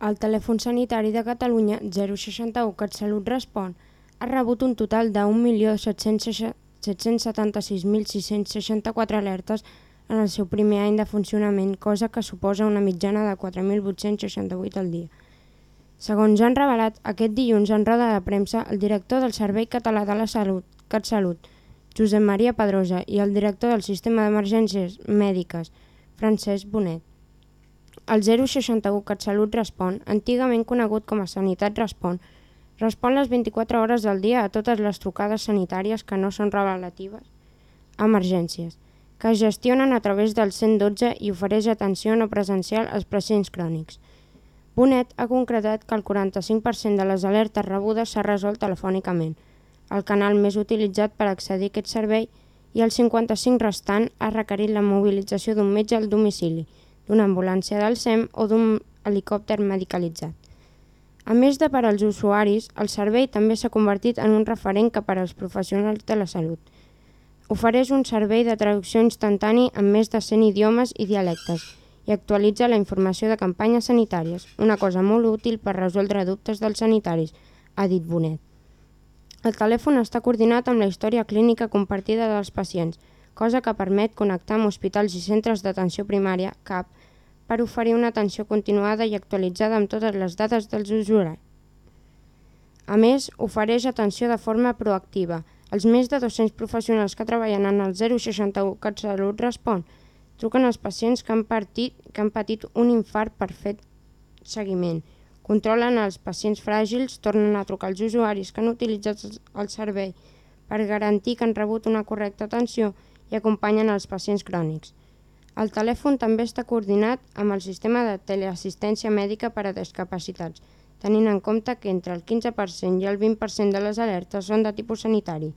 El telèfon sanitari de Catalunya 061 CatSalut Respon ha rebut un total de 1.776.664 alertes en el seu primer any de funcionament, cosa que suposa una mitjana de 4.868 al dia. Segons han revelat aquest dilluns en roda de premsa el director del Servei Català de la Salut, CatSalut, Josep Maria Pedrosa, i el director del Sistema d'Emergències Mèdiques, Francesc Bonet. El 061 CatSalut Respon, antigament conegut com a Sanitat Respon, respon les 24 hores del dia a totes les trucades sanitàries que no són relatives a emergències, que es gestionen a través del 112 i ofereix atenció no presencial als pacients crònics. Bonet ha concretat que el 45% de les alertes rebudes s'ha resolt telefònicament, el canal més utilitzat per accedir a aquest servei, i el 55 restant ha requerit la mobilització d'un metge al domicili, d'una ambulància del SEM o d'un helicòpter medicalitzat. A més de per als usuaris, el servei també s'ha convertit en un referent que per als professionals de la salut. Ofereix un servei de traducció instantani en més de 100 idiomes i dialectes i actualitza la informació de campanyes sanitàries, una cosa molt útil per resoldre dubtes dels sanitaris, ha dit Bonet. El telèfon està coordinat amb la història clínica compartida dels pacients, cosa que permet connectar amb hospitals i centres d'atenció primària, CAP, per oferir una atenció continuada i actualitzada amb totes les dades dels usuaris. A més, ofereix atenció de forma proactiva. Els més de 200 professionals que treballen en el 061 CatSalut Respon truquen als pacients que han, partit, que han patit un infart per fer seguiment. Controlen els pacients fràgils, tornen a trucar als usuaris que han utilitzat el servei per garantir que han rebut una correcta atenció i acompanyen els pacients crònics. El telèfon també està coordinat amb el sistema de teleassistència mèdica per a discapacitats, tenint en compte que entre el 15% i el 20% de les alertes són de tipus sanitari.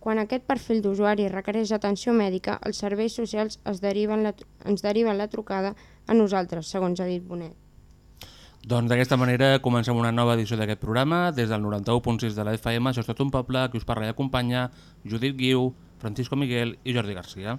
Quan aquest perfil d'usuari requereix atenció mèdica, els serveis socials es deriven la, ens deriven la trucada a nosaltres, segons ha dit Bonet. Doncs d'aquesta manera comencem una nova edició d'aquest programa. Des del 91.6 de la FM, això és tot un poble, que us parla i acompanya Judit Guiu, Francisco Miguel i Jordi Garcia.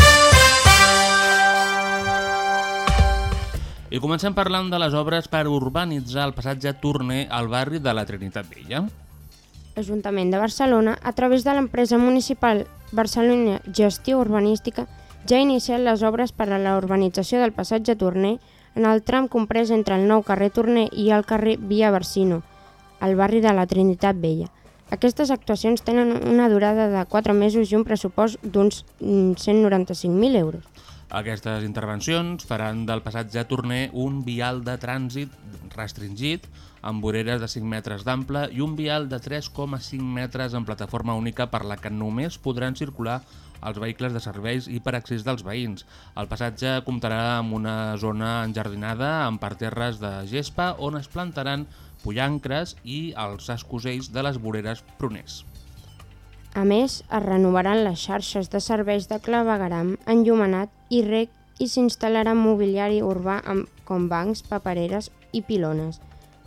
I comencem parlant de les obres per urbanitzar el passatge Torner al barri de la Trinitat Vella. L'Ajuntament de Barcelona, a través de l'empresa municipal Barcelona Gestió Urbanística, ja ha iniciat les obres per a la urbanització del passatge Torner en el tram comprès entre el nou carrer Torner i el carrer Via Barsino, al barri de la Trinitat Vella. Aquestes actuacions tenen una durada de 4 mesos i un pressupost d'uns 195.000 euros. Aquestes intervencions faran del passatge Torner un vial de trànsit restringit amb voreres de 5 metres d'ample i un vial de 3,5 metres en plataforma única per la que només podran circular els vehicles de serveis i per accés dels veïns. El passatge comptarà amb una zona enjardinada amb parterres de gespa on es plantaran pollancres i els escosells de les voreres pruners. A més, es renovaran les xarxes de serveis de clavegaram, enllumenat i rec i s'instal·larà mobiliari urbà amb, com bancs, papereres i pilones.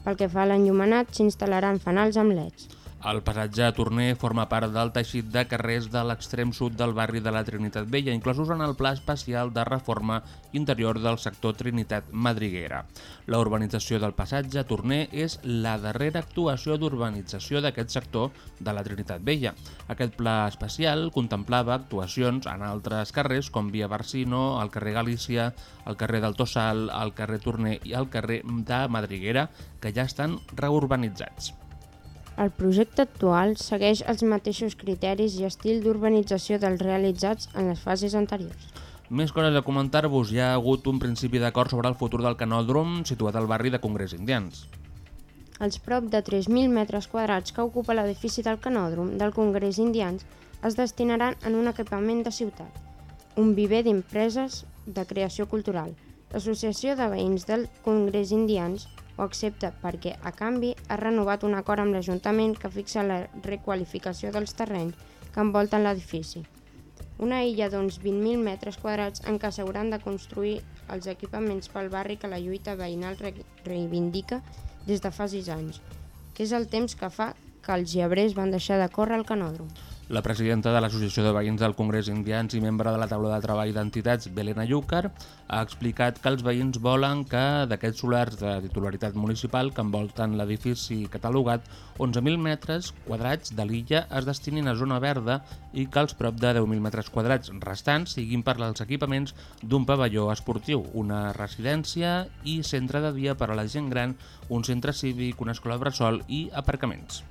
Pel que fa a l'enllumenat, s'instal·laran fanals amb leds. El passatge Torner forma part del teixit de carrers de l'extrem sud del barri de la Trinitat Vella, inclosos en el Pla Especial de Reforma Interior del sector Trinitat Madriguera. La urbanització del passatge Torner és la darrera actuació d'urbanització d'aquest sector de la Trinitat Vella. Aquest pla especial contemplava actuacions en altres carrers com Via Barsino, el carrer Galícia, el carrer del Tossal, el carrer Torner i el carrer de Madriguera, que ja estan reurbanitzats. El projecte actual segueix els mateixos criteris i estil d'urbanització dels realitzats en les fases anteriors. Més coses a comentar-vos. Hi ha hagut un principi d'acord sobre el futur del canòdrom situat al barri de Congrés Indians. Els prop de 3.000 metres quadrats que ocupa l'edifici del canòdrom del Congrés Indians es destinaran en un equipament de ciutat, un viver d'empreses de creació cultural. L'Associació de Veïns del Congrés Indians ho accepta perquè, a canvi, ha renovat un acord amb l'Ajuntament que fixa la requalificació dels terrenys que envolten l'edifici. Una illa d'uns 20.000 metres quadrats en què s'hauran de construir els equipaments pel barri que la lluita veïnal re reivindica des de fa 6 anys, que és el temps que fa que els llebrers van deixar de córrer al canòdrom. La presidenta de l'Associació de Veïns del Congrés Indians i membre de la taula de treball d'entitats, Belena Llúcar, ha explicat que els veïns volen que d'aquests solars de titularitat municipal que envolten l'edifici catalogat, 11.000 metres quadrats de l'illa es destinin a zona verda i que els prop de 10.000 metres quadrats restants siguin per als equipaments d'un pavelló esportiu, una residència i centre de dia per a la gent gran, un centre cívic, una escola bressol i aparcaments.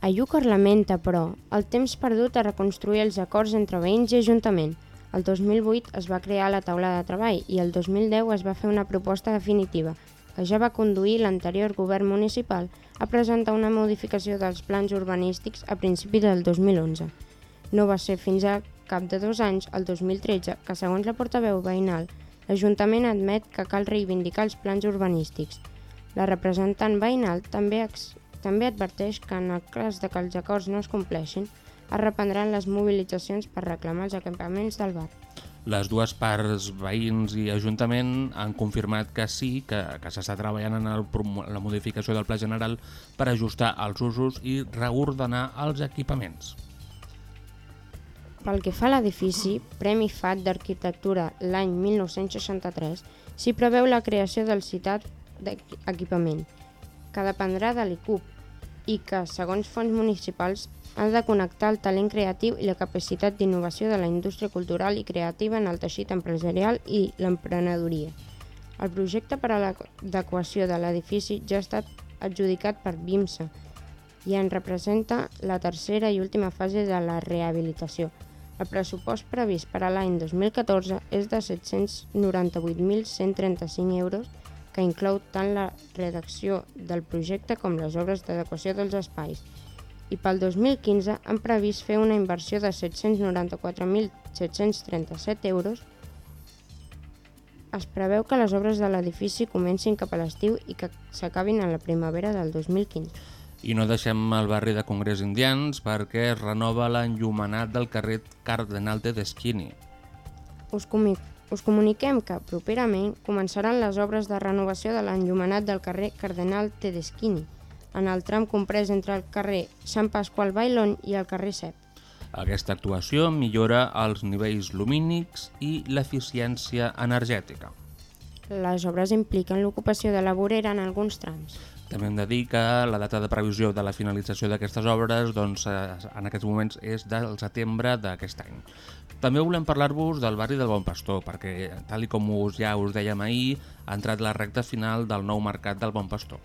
Ayúcar lamenta, però, el temps perdut a reconstruir els acords entre veïns i Ajuntament. El 2008 es va crear la taula de treball i el 2010 es va fer una proposta definitiva, que ja va conduir l'anterior govern municipal a presentar una modificació dels plans urbanístics a principi del 2011. No va ser fins a cap de dos anys, el 2013, que segons la portaveu veïnal, l'Ajuntament admet que cal reivindicar els plans urbanístics. La representant veïnal també també adverteix que en el cas de que els acords no es compleixin, es reprendran les mobilitzacions per reclamar els equipaments del bar. Les dues parts, veïns i Ajuntament, han confirmat que sí, que, que s'està treballant en el, la modificació del Pla General per ajustar els usos i reordenar els equipaments. Pel que fa a l'edifici, Premi FAT d'Arquitectura l'any 1963, s'hi preveu la creació del citat d'equipament, que dependrà de l'ICUP i que, segons fons municipals, ha de connectar el talent creatiu i la capacitat d'innovació de la indústria cultural i creativa en el teixit empresarial i l'emprenedoria. El projecte per a l'adequació de l'edifici ja ha estat adjudicat per BIMSA i en representa la tercera i última fase de la rehabilitació. El pressupost previst per a l'any 2014 és de 798.135 euros que inclou tant la redacció del projecte com les obres d'adequació dels espais. I pel 2015 han previst fer una inversió de 794.737 euros. Es preveu que les obres de l'edifici comencin cap a l'estiu i que s'acabin a la primavera del 2015. I no deixem el barri de Congrés Indians perquè es renova l'enllumenat del carrer Cardenal de Deschini. Us, us comuniquem que, properament, començaran les obres de renovació de l'enllumenat del carrer Cardenal Tedeschini, en el tram comprès entre el carrer Sant Pasqual Bailón i el carrer Cep. Aquesta actuació millora els nivells lumínics i l'eficiència energètica. Les obres impliquen l'ocupació de la vorera en alguns trams. També hem de dir que la data de previsió de la finalització d'aquestes obres doncs, eh, en aquests moments és del setembre d'aquest any. També volem parlar-vos del barri del Bon Pastor, perquè, tal com us, ja us dèiem ahir, ha entrat la recta final del nou mercat del Bon Pastor.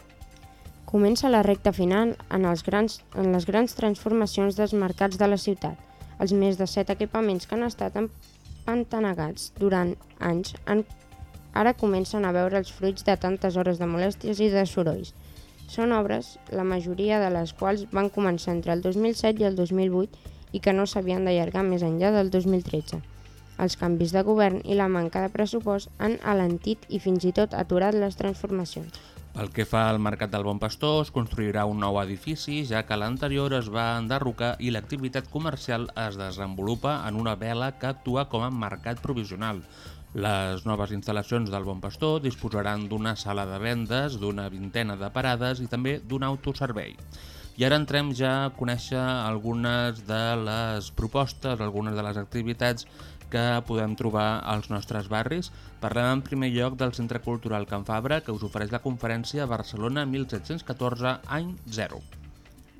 Comença la recta final en, els grans, en les grans transformacions dels mercats de la ciutat. Els més de set equipaments que han estat empantanegats durant anys han, ara comencen a veure els fruits de tantes hores de molèsties i de sorolls. Són obres, la majoria de les quals van començar entre el 2007 i el 2008 i que no s'havien d'allargar més enllà del 2013. Els canvis de govern i la manca de pressupost han alentit i fins i tot aturat les transformacions. Pel que fa al Mercat del Bon Pastor, es construirà un nou edifici, ja que l'anterior es va enderrocar i l'activitat comercial es desenvolupa en una vela que actua com a mercat provisional. Les noves instal·lacions del Bon Pastor disposaran d'una sala de vendes, d'una vintena de parades i també d'un autoservei. I ara entrem ja a conèixer algunes de les propostes, algunes de les activitats que podem trobar als nostres barris. Parlem en primer lloc del Centre Cultural Can Fabra, que us ofereix la conferència Barcelona 1714, any 0.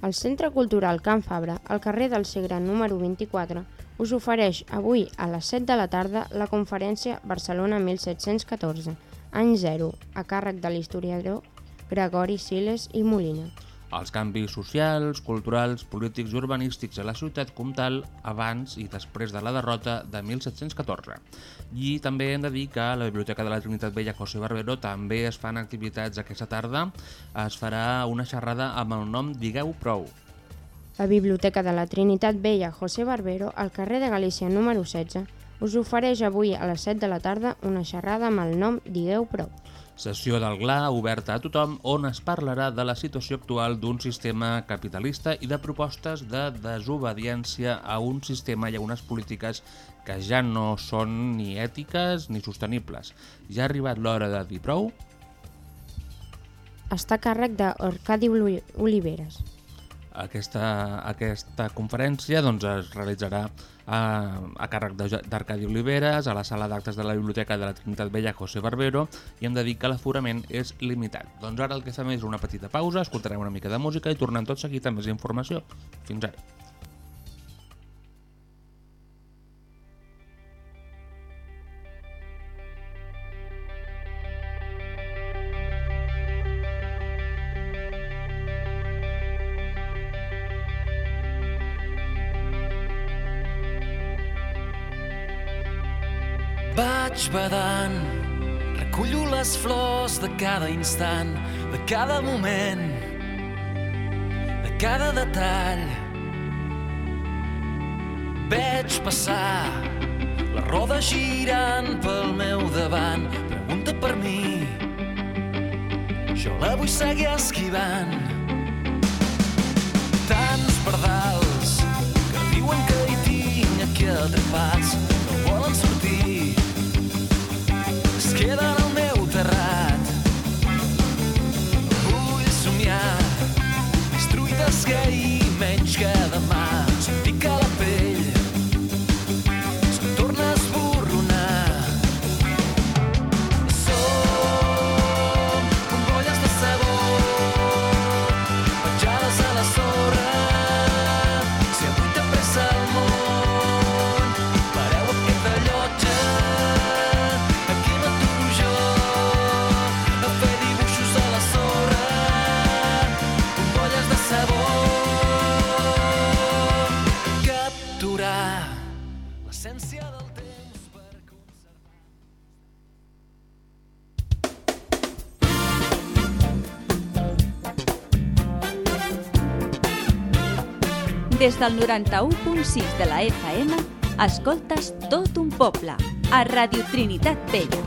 El Centre Cultural Can Fabra, al carrer del Segre número 24, us ofereix avui a les 7 de la tarda la conferència Barcelona 1714, any 0, a càrrec de l'historiador Gregori Siles i Molina. Els canvis socials, culturals, polítics i urbanístics a la ciutat comtal abans i després de la derrota de 1714. I també hem de dir que a la Biblioteca de la Trinitat Vella José Barbero també es fan activitats aquesta tarda. Es farà una xerrada amb el nom Digueu Prou. La Biblioteca de la Trinitat Vella José Barbero, al carrer de Galícia número 16, us ofereix avui a les 7 de la tarda una xerrada amb el nom Digueu Prou. Sessió del GLA oberta a tothom on es parlarà de la situació actual d'un sistema capitalista i de propostes de desobediència a un sistema i a unes polítiques que ja no són ni ètiques ni sostenibles. Ja ha arribat l'hora de dir prou? Està a càrrec d'Arcadi Oli- Oliveres. Aquesta, aquesta conferència doncs, es realitzarà a, a càrrec d'Arcadi Oliveres, a la sala d'actes de la Biblioteca de la Trinitat Vella José Barbero, i hem de dir que l'aforament és limitat. Doncs ara el que fem és una petita pausa, escoltarem una mica de música i tornem tot seguit amb més informació. Fins ara. Vaig badant, recullo les flors de cada instant, de cada moment, de cada detall. Veig passar la roda girant pel meu davant, pregunta per mi, jo la vull seguir esquivant. Tants pardals que diuen que hi tinc aquí atrapats, Des del 91.6 de la FM, escoltes tot un poble, a Radio Trinitat Vella.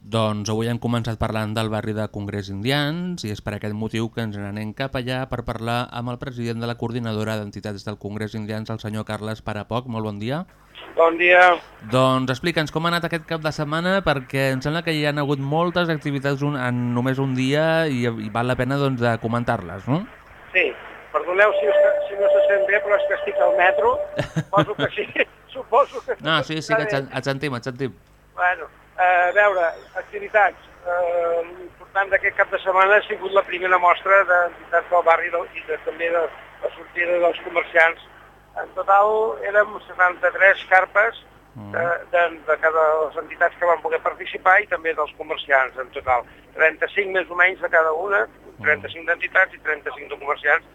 Doncs avui hem començat parlant del barri de Congrés Indians i és per aquest motiu que ens n'anem cap allà per parlar amb el president de la coordinadora d'entitats del Congrés Indians, el senyor Carles Parapoc. Molt bon dia. Bon dia. Doncs explica'ns com ha anat aquest cap de setmana perquè em sembla que hi ha hagut moltes activitats un, en només un dia i, i val la pena doncs, de comentar-les, no? Sí, perdoneu si, us- si no se sent bé, però és que estic al metro. Suposo que sí. Suposo que No, sí, sí, que et, sentim, et sentim. Bueno, a veure, activitats. Eh, L'important d'aquest cap de setmana ha sigut la primera mostra d'entitats del barri i de, també de la sortida dels comerciants. En total érem 73 carpes de, de, de cada de les entitats que van poder participar i també dels comerciants en total. 35 més o menys de cada una, 35 d'entitats i 35 de comerciants,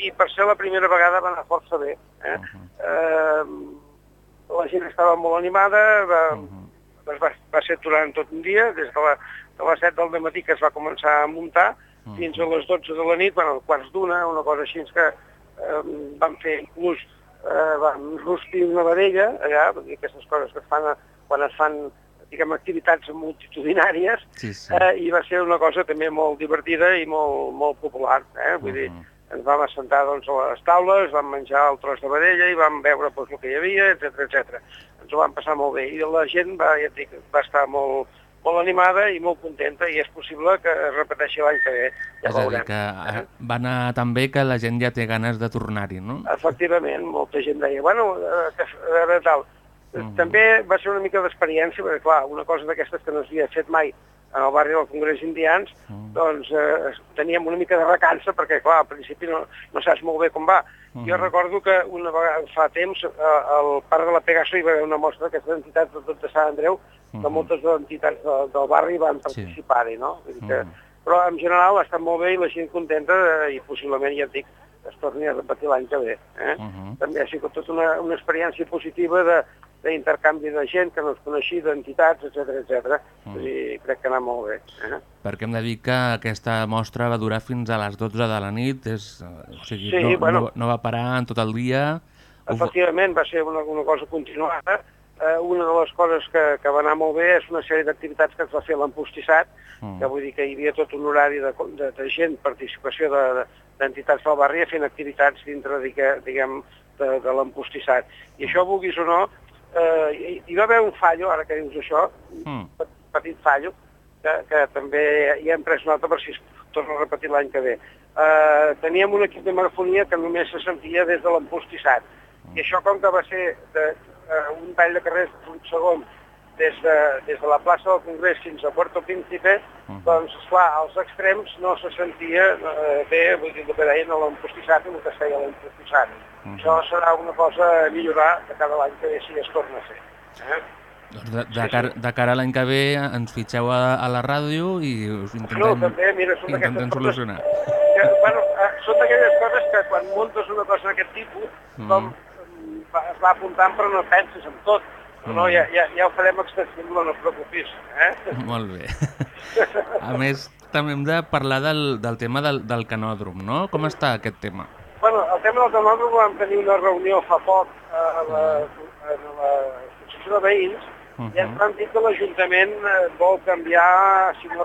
i per ser la primera vegada va anar força bé. Eh? Eh, la gent estava molt animada, va, doncs va, va ser durant tot un dia, des de, la, de les 7 del matí que es va començar a muntar, fins a les 12 de la nit, bueno, quarts d'una, una cosa així que eh, vam fer inclús, eh, vam rostir una vedella allà, dir, aquestes coses que es fan a, quan es fan diguem, activitats multitudinàries, Sí, sí. eh, i va ser una cosa també molt divertida i molt, molt popular. Eh? Vull dir, ens vam assentar doncs, a les taules, vam menjar el tros de vedella i vam veure doncs, el que hi havia, etc etc. Ens ho vam passar molt bé i la gent va, ja dic, va estar molt, molt animada i molt contenta i és possible que es repeteixi l'any que ve. Ja És a dir, veurem. que eh? eh, va anar tan bé que la gent ja té ganes de tornar-hi, no? Efectivament, molta gent deia, bueno, eh, a veure, tal. Mhm. També va ser una mica d'experiència, perquè clar, una cosa d'aquestes que no s'havia fet mai en el barri del Congrés Indians, Mhm. doncs eh, teníem una mica de recança, perquè clar, al principi no, no saps molt bé com va. Jo recordo que una vegada fa temps eh, al Parc de la Pegaso hi va haver una mostra d'aquestes entitats de tot de Sant Andreu, que Mhm. moltes de entitats de, del barri van participar-hi, no? Vull dir que, Mhm. Però en general ha estat molt bé i la gent contenta eh, i possiblement, ja et dic, es torni a repetir l'any que ve. Eh? Mhm. També ha sigut tota una, una experiència positiva de d'intercanvi de gent que no es coneixia, d'entitats, etc etc. Mm. I crec que ha anat molt bé. Eh? Perquè hem de dir que aquesta mostra va durar fins a les 12 de la nit, és, eh, o sigui, Sí, no, bueno. no, no va parar en tot el dia. Efectivament, va ser una, una cosa continuada. Eh, una de les coses que, que va anar molt bé és una sèrie d'activitats que es va fer l'empostissat, Mm. que vull dir que hi havia tot un horari de, de, de gent, participació de- de- d'entitats del barri fent activitats dintre, digue- diguem, de, de l'empostissat. I això, vulguis o no, eh, hi, hi va haver un fallo, ara que dius això, Mm. petit fallo, que, que també hi hem pres nota per si es torna a repetir l'any que ve. Eh, teníem un equip de megafonia que només se sentia des de l'empostissat. I això, com que va ser de, eh, un tall de carrers d'un segon des de, des de la plaça del Congrés fins a Puerto Príncipe, Mhm. doncs, esclar, als extrems no se sentia eh, bé, vull dir, el que deien l'empostissat i el que es feia l'empostissat. Mhm. Això serà una cosa a millorar de cada any que ve si es torna a fer. Eh? Doncs de, de, car de cara a l'any que ve ens fitxeu a, a la ràdio i us No, intentem, també, mira, són intentem d'aquestes coses solucionar. que, bueno, eh, són d'aquelles coses que quan muntes una cosa d'aquest tipus, Mm. com mm, va- es va apuntant però no penses en tot. Però no, Mm. ja, ja, ja ho farem extensible, no et preocupis. Eh? Molt bé. A més, també hem de parlar del, del tema del, del canòdrom, no? Com està aquest tema? Bueno, el tema del canòdrom vam tenir una reunió fa poc eh, a la, a l'associació de veïns i ens van dir que l'Ajuntament eh, vol canviar, si no,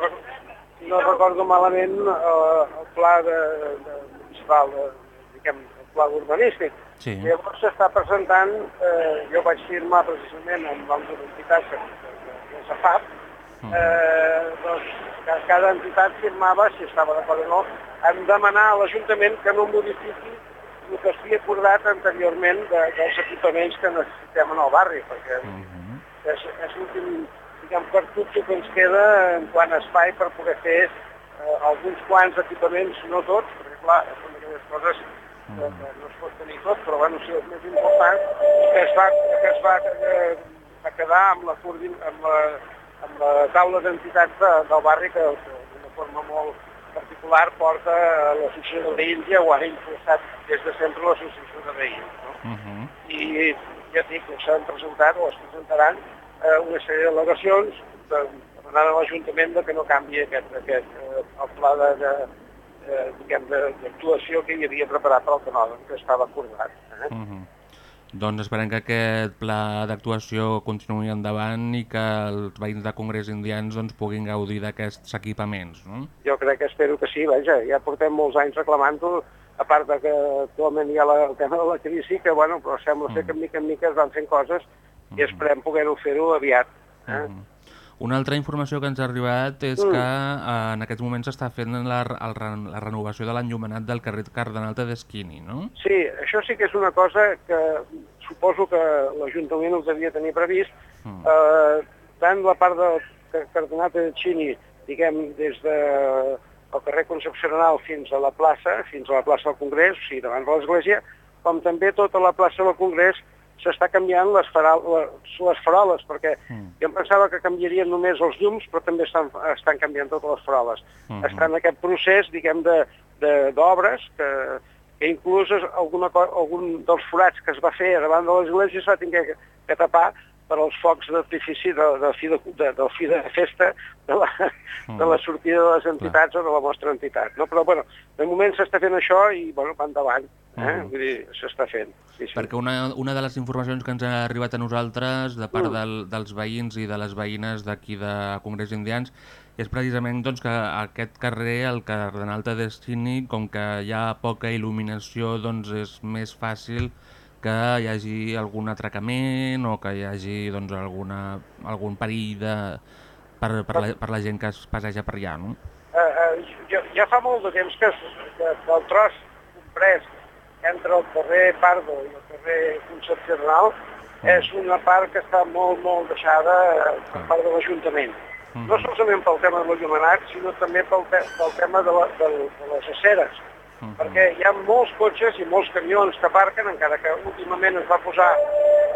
si no recordo malament, eh, el pla de, de municipal, de, diguem, el pla urbanístic. Sí. Llavors s'està presentant, eh, jo vaig firmar precisament amb de, de, de, de SAFAP, Mhm. eh, doncs que cada entitat firmava, si estava d'acord o no, en demanar a l'Ajuntament que no modifiqui el que s'havia acordat anteriorment de, dels equipaments que necessitem en el barri, perquè Mhm. és, és l'últim diguem, cartutxo que ens queda en quant a espai per poder fer eh, alguns quants equipaments, no tots, perquè clar, són aquelles coses que, que no es pot tenir tot, però bueno, sí, el més important que es va, que es va, eh, va quedar amb la, amb la, amb la taula d'entitats de, del barri que, d'una forma molt particular porta a l'associació de veïns i ho ha impulsat des de sempre l'associació de veïns. No? Mhm. i ja dic, s'han presentat o es presentaran eh, una sèrie d'al·legacions de, demanant a l'Ajuntament de que no canvi aquest, aquest eh, el pla de, de, de- d'actuació que hi havia preparat per al canòdrom, que estava acordat. Eh? Mhm. Doncs esperem que aquest pla d'actuació continuï endavant i que els veïns de Congrés Indians doncs, puguin gaudir d'aquests equipaments. No? Jo crec que espero que sí, vaja, ja portem molts anys reclamant-ho, a part de que actualment hi ha la, el tema de la crisi, que bueno, però sembla ser que mica en mica es van fent coses i esperem poder-ho fer-ho aviat. Eh? Mhm. Una altra informació que ens ha arribat és Mm. que eh, en aquests moments s'està fent la, el, la renovació de l'enllumenat del carrer Cardenal Tedeschini, no? Sí, això sí que és una cosa que suposo que l'Ajuntament ho devia tenir previst. Mm. Eh, tant la part del Car- Cardenal de Xini, diguem, des de el carrer Concepcional fins a la plaça, fins a la plaça del Congrés, o sigui, davant de l'església, com també tota la plaça del Congrés s'està canviant les, faral, les, les faroles, perquè Mm. jo em pensava que canviarien només els llums, però també estan, estan canviant totes les faroles. Mhm. Està en aquest procés, diguem, de- de- d'obres, que, que inclús alguna, algun dels forats que es va fer davant de l'església es va tenir que, que tapar per als focs d'artifici de, de, fi de, de, del fi de festa de la, de la sortida de les entitats o de la vostra entitat. No? Però, bueno, de moment s'està fent això i, bueno, va endavant. Eh? Mhm. Vull dir, s'està fent. Sí, sí. Perquè una, una de les informacions que ens ha arribat a nosaltres de part Mm. del, dels veïns i de les veïnes d'aquí de Congrés Indians és precisament doncs, que aquest carrer, el Cardenal Tedeschini, com que hi ha poca il·luminació, doncs és més fàcil que hi hagi algun atracament o que hi hagi doncs, alguna, algun perill de, per, per, la, per la gent que es passeja per allà, no? Eh, eh, ja, ja fa molt de temps que, que, el tros comprès entre el carrer Pardo i el carrer Concepció Renal és una part que està molt, molt deixada eh, per part de l'Ajuntament. No solament pel tema de l'il·luminat, sinó també pel, te pel tema de, la, de, de les aceres. Perquè hi ha molts cotxes i molts camions que aparquen, encara que últimament es va posar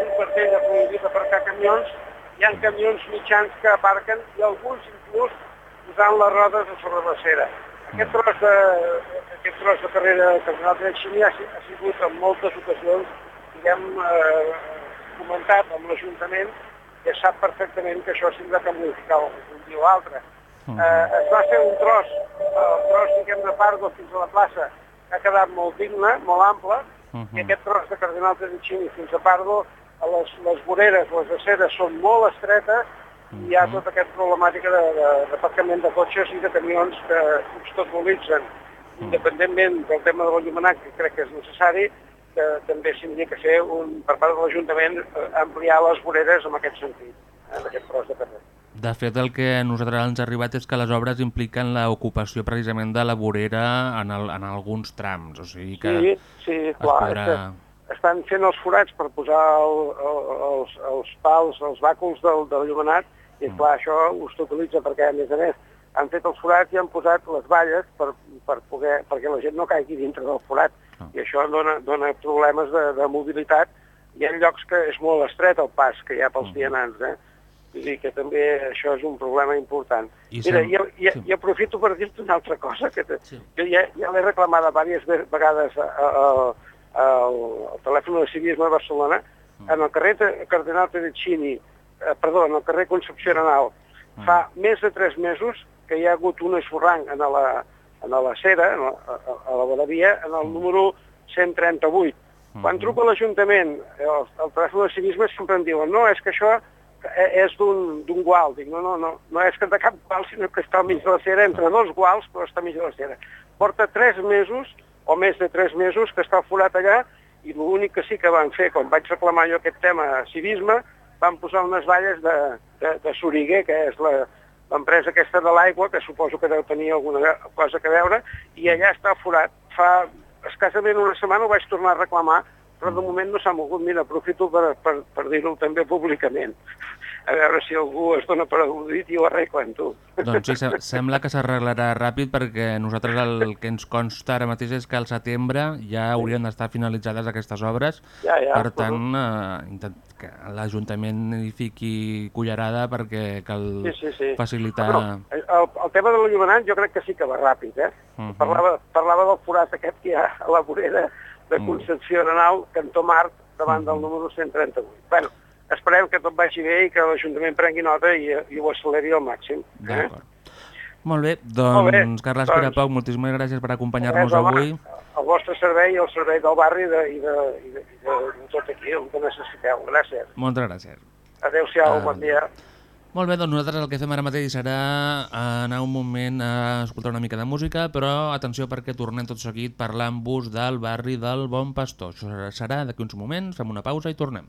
un cartell de prohibit aparcar camions, hi ha camions mitjans que aparquen i alguns inclús posant les rodes a sobre la cera. Aquest tros de, aquest tros de carrera del Campionat de ha, ha sigut en moltes ocasions, diguem, eh, comentat amb l'Ajuntament, que sap perfectament que això s'ha de modificar un dia o altre. Eh, es va fer un tros, el tros, diguem, de Pardo fins a la plaça, que ha quedat molt digne, molt ample, i aquest tros de Cardinal Pedicini fins a Pardo, a les, les voreres, les aceres són molt estretes, i hi ha tota aquesta problemàtica de, de, d'aparcament de cotxes i de camions que obstaculitzen, independentment del tema de l'enllumenat, que crec que és necessari, que també s'hauria que fer un, per part de l'Ajuntament eh, ampliar les voreres en aquest sentit, en aquest tros de carrer. De fet, el que a nosaltres ens ha arribat és que les obres impliquen l'ocupació precisament de la vorera en, el, en alguns trams, o sigui que Sí, sí, clar, podrà- que estan fent els forats per posar el, el, els, els pals, els bàculs del, del llumenat, i Mm. clar, això ho s'utilitza perquè, a més a més, han fet els forats i han posat les valles per, per poder, perquè la gent no caigui dintre del forat, Ah. i això dona, dona problemes de, de mobilitat. Hi ha llocs que és molt estret el pas que hi ha Mm. pels vianants, eh? Vull dir que també això és un problema important. I Mira, sem- jo, jo, sí. jo aprofito per dir-te una altra cosa, que te, jo ja, ja l'he reclamada diverses ve- vegades al, al telèfon de civisme de Barcelona, Mm. en el carrer Cardenal Pedicini, eh, perdó, en el carrer Concepció Arenal, Mm. fa més de tres mesos que hi ha hagut un esborrang en la, en la cera, en la, a, a la Badavia, en el número 138. Quan truco a l'Ajuntament, eh, el, el telèfon de civisme sempre em diuen no, és que això és d'un gual. Dic, no, no, no, no és que de cap gual, sinó que està al mig de la cera, entre dos guals, però està al mig de la cera. Porta tres mesos, o més de tres mesos, que està forat allà, i l'únic que sí que van fer, quan vaig reclamar jo aquest tema a civisme, van posar unes valles de, de, de Soriguer, que és l'empresa aquesta de l'aigua, que suposo que deu tenir alguna cosa que veure, i allà està forat. Fa escassament una setmana ho vaig tornar a reclamar, però de moment no s'ha mogut. Mira, aprofito per, per, per dir-ho també públicament. A veure si algú es dona per al·ludit i ho arreglen, tu. Doncs sí, se- sembla que s'arreglarà ràpid perquè nosaltres el que ens consta ara mateix és que al setembre ja haurien d'estar finalitzades aquestes obres. Ja, ja. Per tant, eh, intent, que l'Ajuntament hi fiqui cullerada perquè cal Sí, sí, sí. facilitar... Bueno, el, el tema de l'enllumenat jo crec que sí que va ràpid, eh? Mhm. parlava, parlava del forat aquest que hi ha a la vorera de Mm. Concepció Arenal, Cantó Mart, davant del número 138. Bueno, esperem que tot vagi bé i que l'Ajuntament prengui nota i, i ho acceleri al màxim. Eh? Molt bé, Molt bé, doncs Carles doncs- Perapoc, moltíssimes gràcies per acompanyar-nos avui. El vostre servei i el servei del barri de, i, de, i, de, i de, de tot aquí, el que necessiteu. Gràcies. Moltes gràcies. Adéu-siau, Ah. bon dia. Molt bé, doncs nosaltres el que fem ara mateix serà anar un moment a escoltar una mica de música, però atenció perquè tornem tot seguit parlant-vos del barri del Bon Pastor. Això serà d'aquí uns moments, fem una pausa i tornem.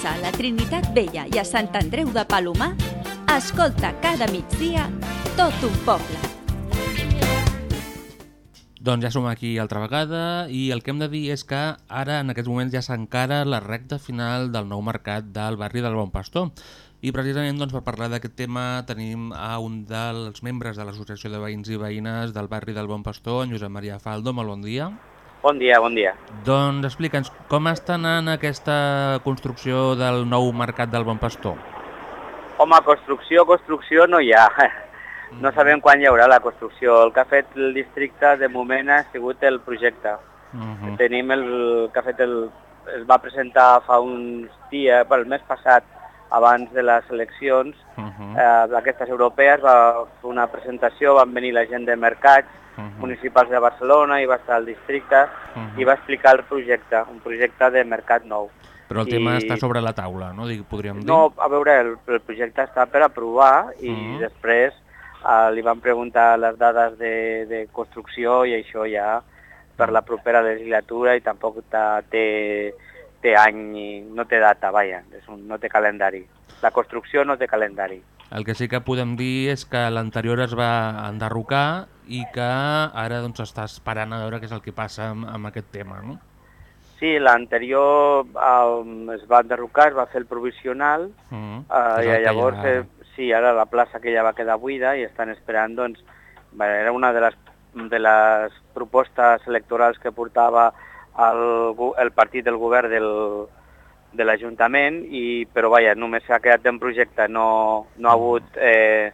Què passa a la Trinitat Vella i a Sant Andreu de Palomar, escolta cada migdia tot un poble. Doncs ja som aquí altra vegada i el que hem de dir és que ara en aquests moments ja s'encara la recta final del nou mercat del barri del Bon Pastor. I precisament doncs, per parlar d'aquest tema tenim a un dels membres de l'Associació de Veïns i Veïnes del barri del Bon Pastor, en Josep Maria Faldo. Molt bon dia. Bon dia, bon dia. Doncs explica'ns com està anant aquesta construcció del nou mercat del Bon Pastor. Home, construcció, construcció no hi ha. No sabem quan hi haurà la construcció. El que ha fet el districte de moment ha sigut el projecte. Uh -huh. Tenim el que ha fet el... es va presentar fa uns dies, el mes passat, abans de les eleccions, Uh -huh. eh, d'aquestes europees, va fer una presentació, van venir la gent de mercats Uh -huh. municipals de Barcelona, i va estar el districte, Uh -huh. i va explicar el projecte, un projecte de mercat nou. Però el tema I- està sobre la taula, no? Dic, podríem dir. No, a veure, el, el projecte està per aprovar i Mhm. després eh, li van preguntar les dades de, de construcció i això ja per la propera legislatura i tampoc ta- té, té any, no té data, vaja, és un, no té calendari. La construcció no té calendari. El que sí que podem dir és que l'anterior es va enderrocar i que ara doncs, està esperant a veure què és el que passa amb, amb aquest tema, no? Sí, l'anterior eh, es va enderrocar, es va fer el provisional, Mm. Uh, És I el que llavors, ja- eh, sí, ara la plaça que ja va quedar buida i estan esperant, doncs, era una de les, de les propostes electorals que portava el, el partit del govern del, de l'Ajuntament, i però vaja, només s'ha quedat en projecte, no, no ha hagut eh,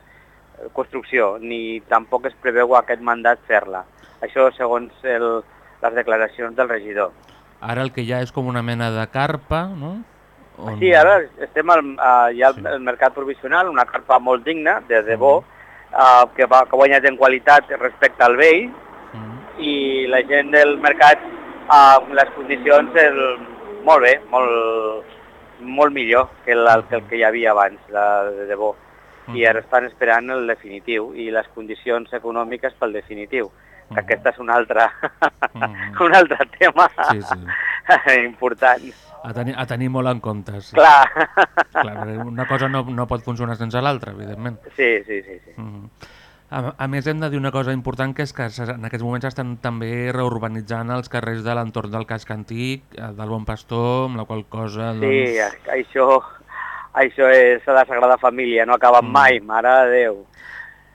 construcció, ni tampoc es preveu aquest mandat fer-la. Això segons el, les declaracions del regidor. Ara el que ha és com una mena de carpa, no? On- Sí, ara estem al, uh, ja al Sí. sí. mercat provisional, una carpa molt digna, de debò, uh, que, va, que ha guanyat en qualitat respecte al vell, Mm. i la gent del mercat, uh, les condicions, el, molt bé, molt, molt millor que el, que el que hi havia abans, la, de debò. I ara estan esperant el definitiu i les condicions econòmiques pel definitiu, que Mhm. aquest és un altre, Mhm. un altre tema Sí, sí. important. A tenir, a tenir molt en compte. Sí. Clar. Clar, una cosa no, no pot funcionar sense l'altra, evidentment. Sí, sí, sí. sí. Mm. A, a més, hem de dir una cosa important, que és que en aquests moments estan també reurbanitzant els carrers de l'entorn del casc antic, eh, del Bon Pastor, amb la qual cosa... Sí, Doncs, a- això, això és la Sagrada Família, no acaba Mm. mai, mare de Déu.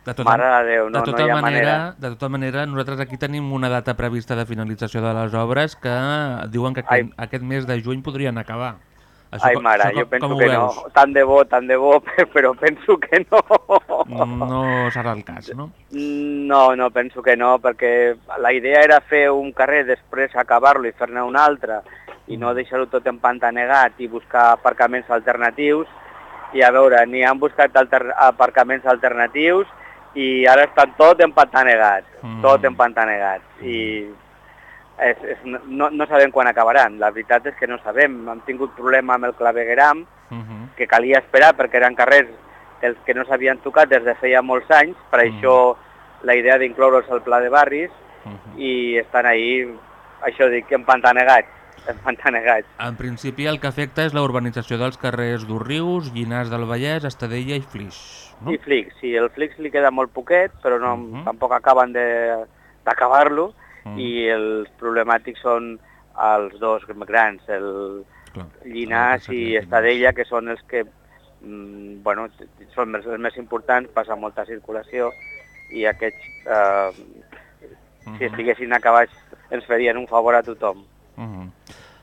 de tota, Mare de Déu, no, de no tota hi ha manera, manera. De tota manera, nosaltres aquí tenim una data prevista de finalització de les obres que diuen que aquest, Ai. aquest mes de juny podrien acabar. Ai, co- mare, això jo penso que veus? no. Tant de bo, tant de bo, però penso que no. No serà el cas, no? No, no, penso que no, perquè la idea era fer un carrer, després acabar-lo i fer-ne un altre, i Mm. no deixar-ho tot empantanegat i buscar aparcaments alternatius. I a veure, ni han buscat alter aparcaments alternatius i ara estan tot empantanegats, Mm. tot empantanegats. I és, és, no, no sabem quan acabaran. La veritat és que no sabem. Hem tingut problema amb el clavegueram, Uh -huh. que calia esperar perquè eren carrers dels que no s'havien tocat des de feia molts anys, per Mm. això la idea d'incloure'ls al pla de barris, Uh -huh. i estan ahí, això dic, empantanegats, empantanegats. En principi el que afecta és la urbanització dels carrers d'Urrius, Llinars del Vallès, Estadella i Flix. No? I Flix, sí, el Flix li queda molt poquet, però no, Mhm. tampoc acaben de- d'acabar-lo, Mm. i els problemàtics són els dos grans, el Clar. Llinars i Estadella, que són els que mm, bueno, són els, més importants, passa molta circulació, i aquests, eh, si Mhm. estiguessin acabats, ens farien un favor a tothom. Uh -huh.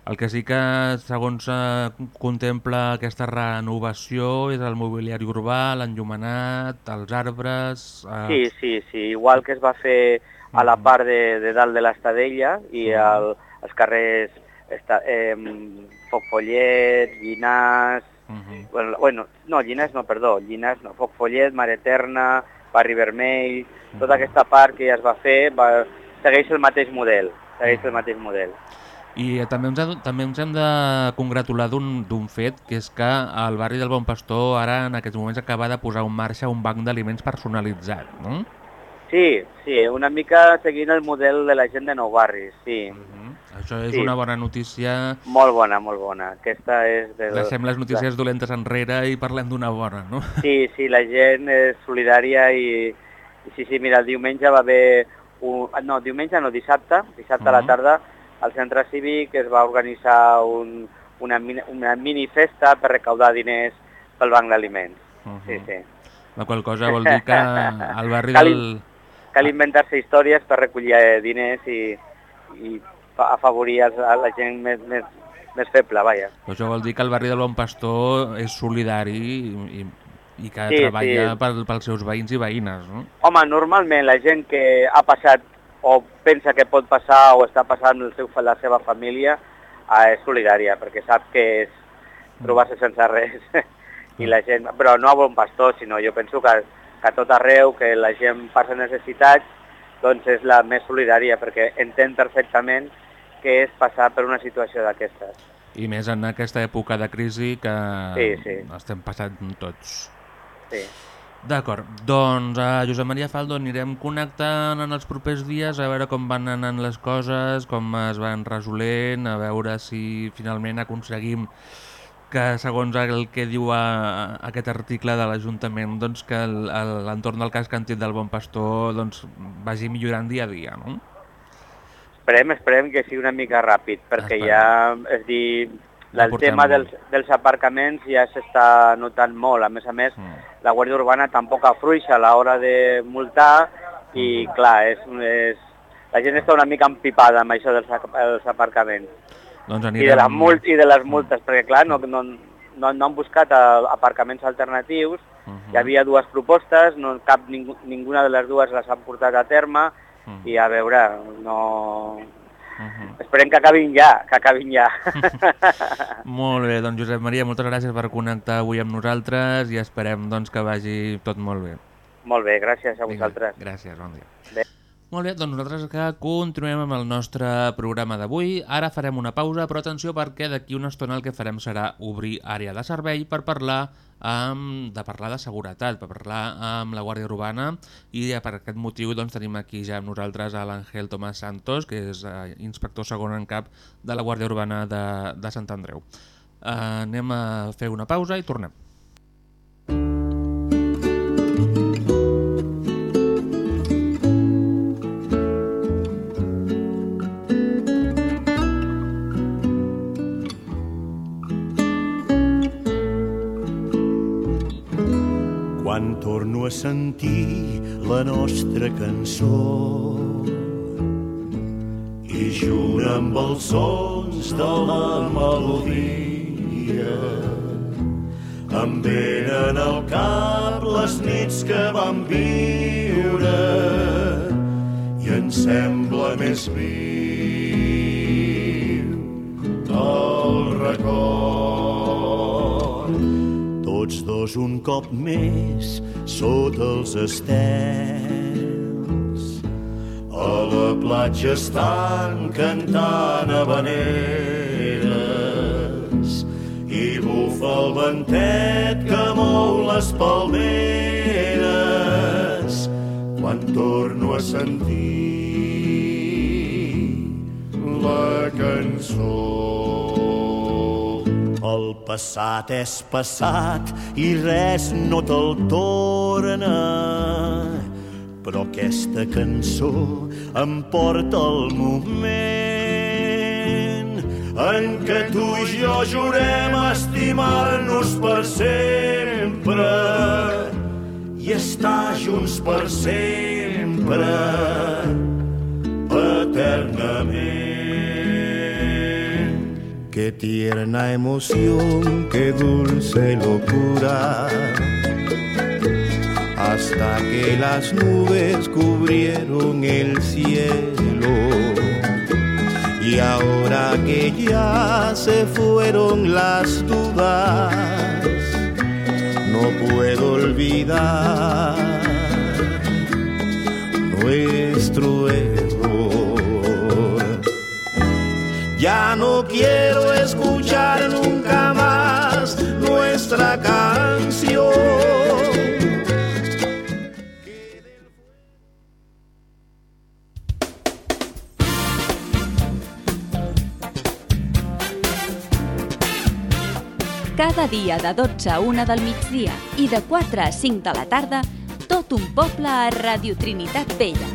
El que sí que, segons eh, contempla aquesta renovació, és el mobiliari urbà, l'enllumenat, els arbres... Eh, Sí, sí, sí, igual que es va fer a la part de, de dalt de l'Estadella i al, als carrers esta, eh, Foc Follet, Llinars, Uh -huh. bueno, bueno, no, Llinars no, perdó, Llinars no, Foc Follet, Mar Eterna, Barri Vermell, tota Mhm. aquesta part que ja es va fer va, segueix el mateix model, segueix el mateix model. I també ens, també ens hem de congratular d'un fet, que és que el barri del Bon Pastor ara en aquests moments acaba de posar en marxa un banc d'aliments personalitzat, no? Sí, sí, una mica seguint el model de la gent de Nou Barris, sí. Uh -huh. Això és Sí. una bona notícia. Molt bona, molt bona. Aquesta és... De, Deixem les notícies dolentes enrere i parlem d'una bona, no? Sí, sí, la gent és solidària i, i sí, sí, mira, el diumenge va haver... Un, no, diumenge no, dissabte, dissabte a la Mhm. tarda, al centre cívic es va organitzar un, una, una mini festa per recaudar diners pel banc d'aliments. Mhm. Sí, sí. La qual cosa vol dir que al barri Cal, del... cal inventar-se històries per recollir eh, diners i, i fa- afavorir a la gent més, més, més feble, vaja. Això vol dir que el barri del Bon Pastor és solidari i, i, i que Sí, treballa sí. pel, pels seus veïns i veïnes, no? Home, normalment la gent que ha passat o pensa que pot passar o està passant el seu, la seva família eh, és solidària, perquè sap que és trobar-se sense res. I la gent, però no a bon pastor, sinó jo penso que, que a tot arreu, que la gent passa necessitats, doncs és la més solidària, perquè entén perfectament què és passar per una situació d'aquestes. I més en aquesta època de crisi que Sí, sí. estem passant tots. Sí. D'acord, doncs a Josep Maria Faldo anirem connectant en els propers dies a veure com van anant les coses, com es van resolent, a veure si finalment aconseguim que segons el que diu a, a aquest article de l'Ajuntament doncs que l'entorn del casc antic del Bon Pastor doncs, vagi millorant dia a dia, no? Esperem, esperem que sigui una mica ràpid, perquè Esperem. ja, és dir, el tema dels, dels aparcaments ja s'està notant molt. A més a més, Mm. la Guàrdia Urbana tampoc afluixa a l'hora de multar i, Mm. clar, és, és, la gent està una mica empipada amb això dels, dels aparcaments. Doncs I anirem... de, les mult, I de les multes, perquè, clar, no, no, no, no han buscat eh, aparcaments alternatius. Mhm. Hi havia dues propostes, no, cap, ningú, ninguna de les dues les han portat a terme Mhm. i a veure, no... Mhm. Esperem que acabin ja, que acabin ja. Molt bé, doncs Josep Maria, moltes gràcies per connectar avui amb nosaltres i esperem doncs, que vagi tot molt bé. Molt bé, gràcies a Vinga, vosaltres. Gràcies, bon dia. Bé. Molt bé, doncs nosaltres que continuem amb el nostre programa d'avui. Ara farem una pausa, però atenció perquè d'aquí una estona el que farem serà obrir àrea de servei per parlar amb, de parlar de seguretat, per parlar amb la Guàrdia Urbana i per aquest motiu doncs, tenim aquí ja amb nosaltres a l'Àngel Tomàs Santos, que és eh, inspector segon en cap de la Guàrdia Urbana de, de Sant Andreu. Eh, anem a fer una pausa i tornem. Quan torno a sentir la nostra cançó. I junt amb els sons de la melodia. Em venen al cap les nits que vam viure i em sembla més viu el record tots dos un cop més sota els estels a la platja estan cantant habaneres i bufa el ventet que mou les palmeres quan torno a sentir la cançó. El passat és passat i res no te'l torna. Però aquesta cançó em porta al moment en què tu i jo jurem estimar-nos per sempre i estar junts per sempre, eternament. Qué tierna emoción, qué dulce locura. Hasta que las nubes cubrieron el cielo. Y ahora que ya se fueron las dudas, no puedo olvidar nuestro dia de 12 a 1 del migdia i de 4 a 5 de la tarda, tot un poble a Radio Trinitat Vella.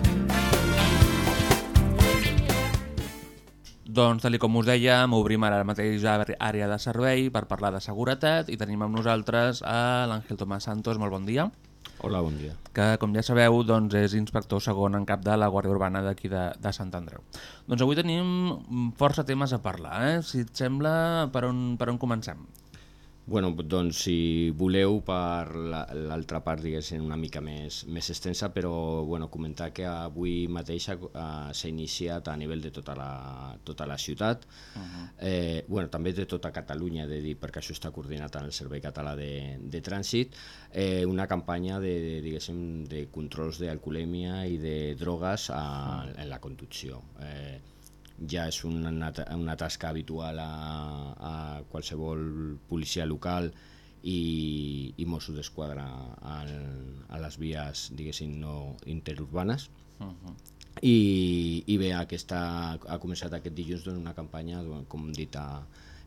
Doncs, tal com us dèiem, obrim ara mateix àrea de servei per parlar de seguretat i tenim amb nosaltres a l'Àngel Tomàs Santos. Molt bon dia. Hola, bon dia. que, com ja sabeu, doncs, és inspector segon en cap de la Guàrdia Urbana d'aquí de, de Sant Andreu. Doncs avui tenim força temes a parlar, eh? Si et sembla, per on, per on comencem? Bueno, doncs si voleu per la- l'altra part, diguéssim, una mica més, més extensa, però bueno, comentar que avui mateix ha- s'ha iniciat a nivell de tota la, tota la ciutat, uh -huh. eh, bueno, també de tota Catalunya, de dir, perquè això està coordinat amb el Servei Català de, de Trànsit, eh, una campanya de, diguéssim, de controls d'alcoholèmia i de drogues a, en la conducció. Eh, ja és una, una tasca habitual a, a qualsevol policia local i, i Mossos d'Esquadra a les vies, diguéssim, no interurbanes. Uh -huh. I, i bé, aquesta, ha començat aquest dilluns doncs, una campanya, doncs, com hem dit, a,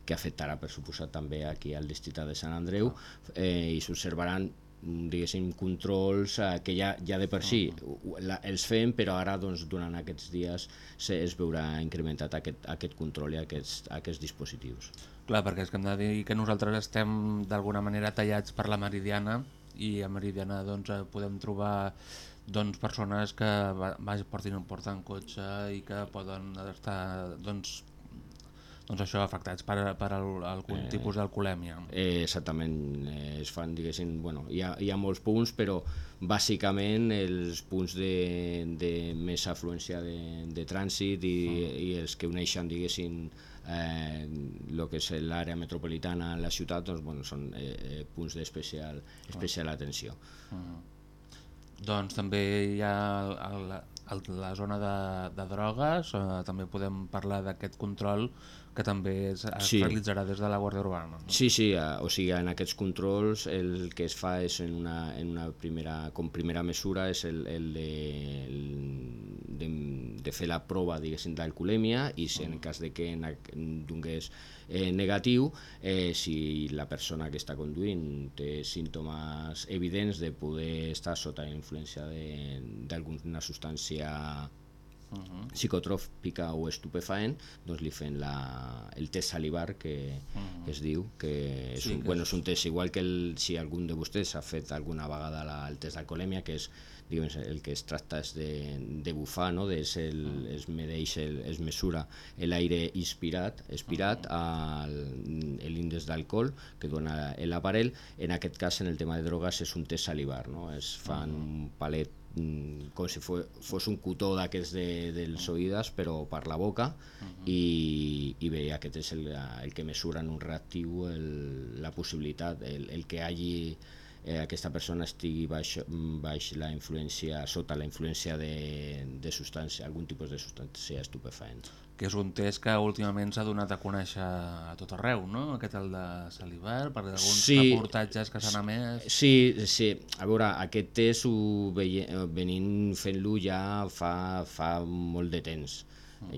que afectarà per suposat també aquí al districte de Sant Andreu eh, i s'observaran diguéssim, controls eh, que ja, ja de per si uh la, els fem, però ara doncs, durant aquests dies se, es veurà incrementat aquest, aquest control i aquests, aquests dispositius. Clar, perquè és que hem de dir que nosaltres estem d'alguna manera tallats per la Meridiana i a Meridiana doncs, eh, podem trobar doncs, persones que va, va, portin, porten cotxe i que poden estar doncs, doncs això, afectats per, per el, algun Eh, tipus d'alcoholèmia. Eh, exactament, eh, es fan, diguéssim, bueno, hi ha, hi ha molts punts, però bàsicament els punts de, de més afluència de, de trànsit i, i els que uneixen, diguéssim, eh, lo que és l'àrea metropolitana a la ciutat, doncs, bueno, són eh, eh, punts d'especial especial atenció. Doncs també hi ha el, el, la zona de, de drogues, eh, també podem parlar d'aquest control que també es, es Sí. realitzarà des de la Guàrdia Urbana. No? Sí, sí, o sigui, en aquests controls el que es fa és en una, en una primera, com primera mesura és el, el, de, el de, de fer la prova diguéssim d'alcoholèmia i si en cas de que donés eh, negatiu, eh, si la persona que està conduint té símptomes evidents de poder estar sota influència de- d'alguna substància Uh -huh. psicotròpica o estupefaent, doncs li fem la, el test salivar que, Mhm. que es diu, que és, Sí, un, que bueno, és- un test igual que el, si algun de vostès ha fet alguna vegada la, el test d'alcoholèmia, que és diguem, el que es tracta és de, de bufar, no? de, és el, Mhm. es, medeix, el, es mesura l'aire inspirat, expirat, Mhm. a l'índex d'alcohol que dona l'aparell. En aquest cas, en el tema de drogues, és un test salivar, no? es fan Mhm. un palet mm, com si fos, fos un cotó d'aquests de, dels oïdes però per la boca i, i bé, aquest és el, el que mesura en un reactiu el, la possibilitat, el, el que hagi eh, aquesta persona estigui baix, baix la influència, sota la influència de, de substància, algun tipus de substància estupefaent. que és un test que últimament s'ha donat a conèixer a tot arreu, no? Aquest el de salivar, per alguns Sí. reportatges que s'han emès. Sí, sí, a veure, aquest test ho veie, venim fent-lo ja fa, fa molt de temps,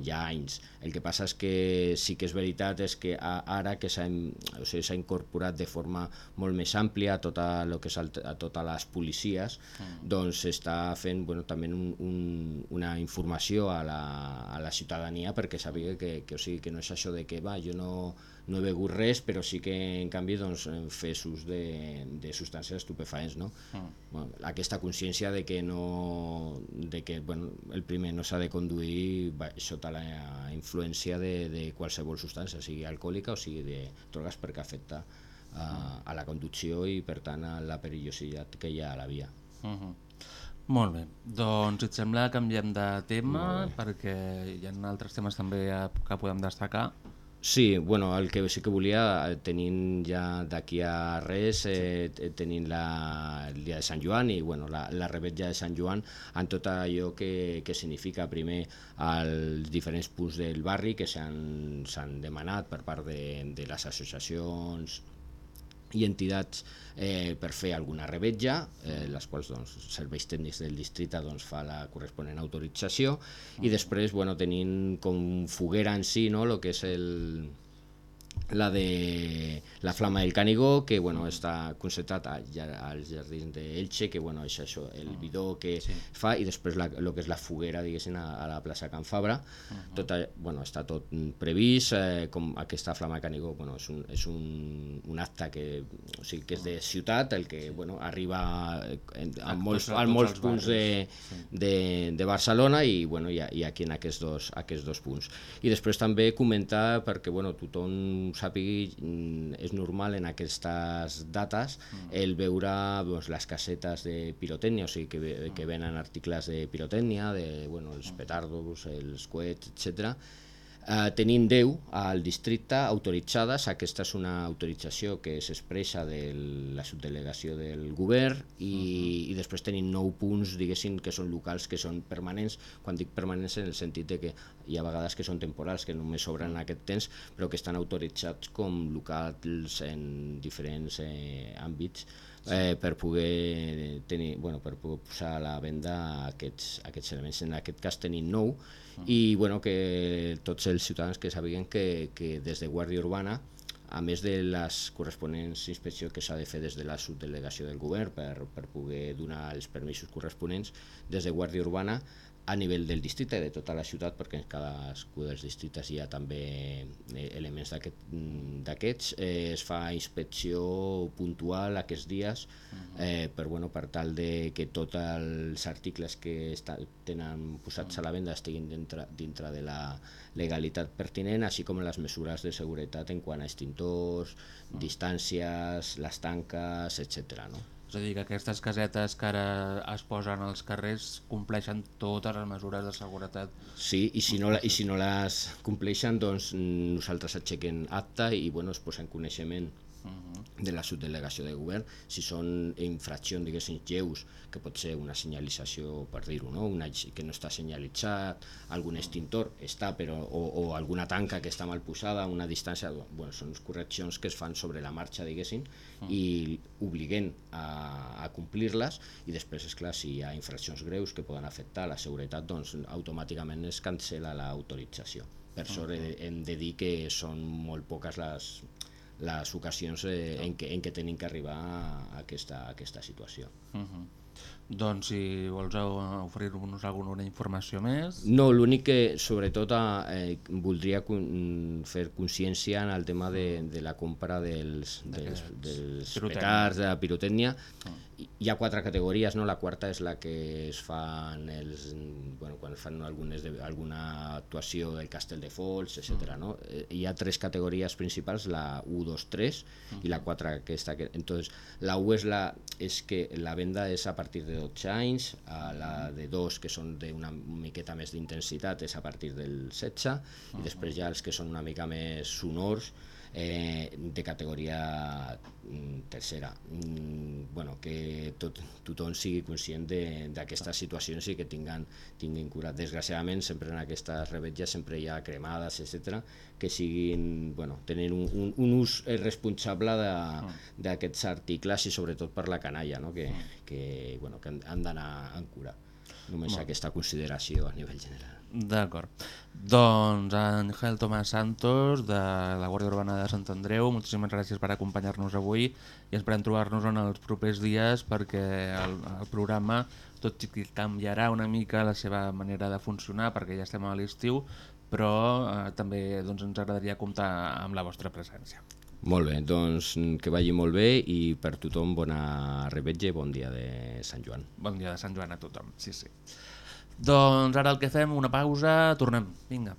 ja anys. El que passa és que sí que és veritat és que ara que s'ha o sigui, incorporat de forma molt més àmplia a, tota lo que és el, a totes les policies, doncs s'està fent bueno, també un, un, una informació a la, a la ciutadania perquè sàpiga que, que, o sigui, que no és això de que va, jo no, no he begut res, però sí que en canvi doncs, fes ús de, de substàncies estupefaents. No? Mm. Bueno, aquesta consciència de que, no, de que bueno, el primer no s'ha de conduir sota la influència de, de qualsevol substància, sigui alcohòlica o sigui de drogues perquè afecta a, a la conducció i per tant a la perillositat que hi ha a la via. Uh -huh. Molt bé, doncs si et sembla canviem de tema perquè hi ha altres temes també que podem destacar. Sí, bueno, el que sí que volia, eh, tenint ja d'aquí a res, eh, t- tenint la, el dia de Sant Joan i bueno, la, la rebetja de Sant Joan en tot allò que, que significa. Primer els diferents punts del barri que s'han demanat per part de, de les associacions i entitats eh, per fer alguna rebetja, eh, les quals doncs, serveis tècnics del districte doncs, fa la corresponent autorització i després bueno, tenint com foguera en si no, el que és el, la de la Flama del Canigó, que bueno, està concentrat a- ja- als jardins d'Elche, que bueno, és això, el bidó que sí. fa, i després la, el que és la foguera, diguéssim, a, a la plaça Can Fabra. Uh -huh. tot, a- bueno, està tot previst, eh, com aquesta Flama del Canigó, bueno, és un, és un, un acte que, o sigui, que és de ciutat, el que bueno, arriba eh, en, a, A molts, a a molts punts de, de, de Barcelona i, bueno, i, i aquí en aquests dos, aquests dos punts. I després també comentar, perquè bueno, tothom sàpigui, mm, és normal en aquestes dates el veure doncs, les casetes de pirotècnia, o sigui, que, que venen articles de pirotècnia, de, bueno, els petardos, els coets, etc. Uh, tenim 10 al districte autoritzades, aquesta és una autorització que s'expressa de la subdelegació del govern i, i després tenim 9 punts, diguéssim, que són locals, que són permanents, quan dic permanents en el sentit de que hi ha vegades que són temporals, que només s'obren en aquest temps, però que estan autoritzats com locals en diferents eh, àmbits eh, per poder tenir, bueno, per poder posar a la venda aquests, aquests elements. En aquest cas tenim nou i bueno, que tots els ciutadans que sàpiguen que, que des de Guàrdia Urbana a més de les corresponents inspeccions que s'ha de fer des de la subdelegació del govern per, per poder donar els permisos corresponents, des de Guàrdia Urbana a nivell del districte i de tota la ciutat, perquè en cadascú dels districtes hi ha també eh, elements mm, d'aquests. Eh, es fa inspecció puntual aquests dies eh, per, bueno, per tal de que tots els articles que està, tenen posats a la venda estiguin dintre, dintre de la legalitat pertinent, així com les mesures de seguretat en quant a extintors, distàncies, les tanques, etc. No? És a dir, que aquestes casetes que ara es posen als carrers compleixen totes les mesures de seguretat. Sí, i si no, i si no les compleixen, doncs nosaltres aixequem acte i bueno, es posa en coneixement de la subdelegació de govern, si són infraccions, diguéssim, lleus, que pot ser una senyalització, per dir-ho, no? una, que no està senyalitzat, algun extintor està, però, o, o alguna tanca que està mal posada, una distància, bueno, són correccions que es fan sobre la marxa, diguéssim, i obliguen a, a complir-les, i després, és clar si hi ha infraccions greus que poden afectar la seguretat, doncs automàticament es cancela l'autorització. Per sort he- hem de dir que són molt poques les, les ocasions eh, en, què, en què tenim que arribar a aquesta, a aquesta situació. Uh -huh. Doncs si vols oferir-nos alguna informació més... No, l'únic que sobretot eh, voldria con fer consciència en el tema de, de la compra dels, dels, dels petards, de la pirotècnia. Hi- Hi ha quatre categories, no? la quarta és la que es fan els, bueno, quan es fan algunes de, alguna actuació del Castel de Fols, etc. No? Eh, Hi ha tres categories principals, la 1, 2, 3 i la 4 aquesta. Que, entonces, la 1 és, la, és que la venda és a partir de 12 anys, a la de 2 que són d'una miqueta més d'intensitat és a partir del 16 i després ja els que són una mica més sonors eh, de categoria mm, tercera. Mm, bueno, que tot, tothom sigui conscient de- d'aquestes situacions i que tinguin, tinguin cura. Desgraciadament, sempre en aquestes rebetges sempre hi ha cremades, etc que siguin, bueno, tenen un, un, un ús eh, responsable de- d'aquests articles i sobretot per la canalla, no? que, que, bueno, que han, han d'anar en cura. Només Molt. aquesta consideració a nivell general. D'acord. Doncs Ángel Tomás Santos, de la Guàrdia Urbana de Sant Andreu, moltíssimes gràcies per acompanyar-nos avui i esperem trobar-nos en els propers dies perquè el, el programa, tot i que canviarà una mica la seva manera de funcionar perquè ja estem a l'estiu, però eh, també doncs, ens agradaria comptar amb la vostra presència. Molt bé, doncs que vagi molt bé i per tothom bona rebetge i bon dia de Sant Joan. Bon dia de Sant Joan a tothom, sí, sí. Doncs ara el que fem, una pausa, tornem. Vinga.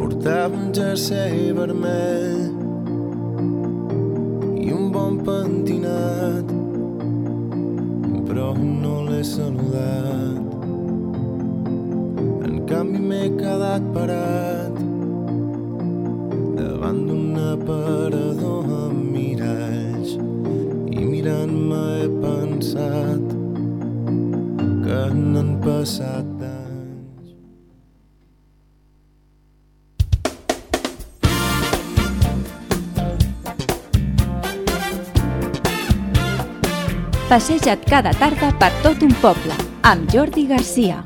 Portava un jersei vermell un pentinat, però no l'he saludat. En canvi m'he quedat parat davant d'un aparador amb miralls i mirant-me he pensat que n'han passat Passeja't cada tarda per tot un poble amb Jordi Garcia.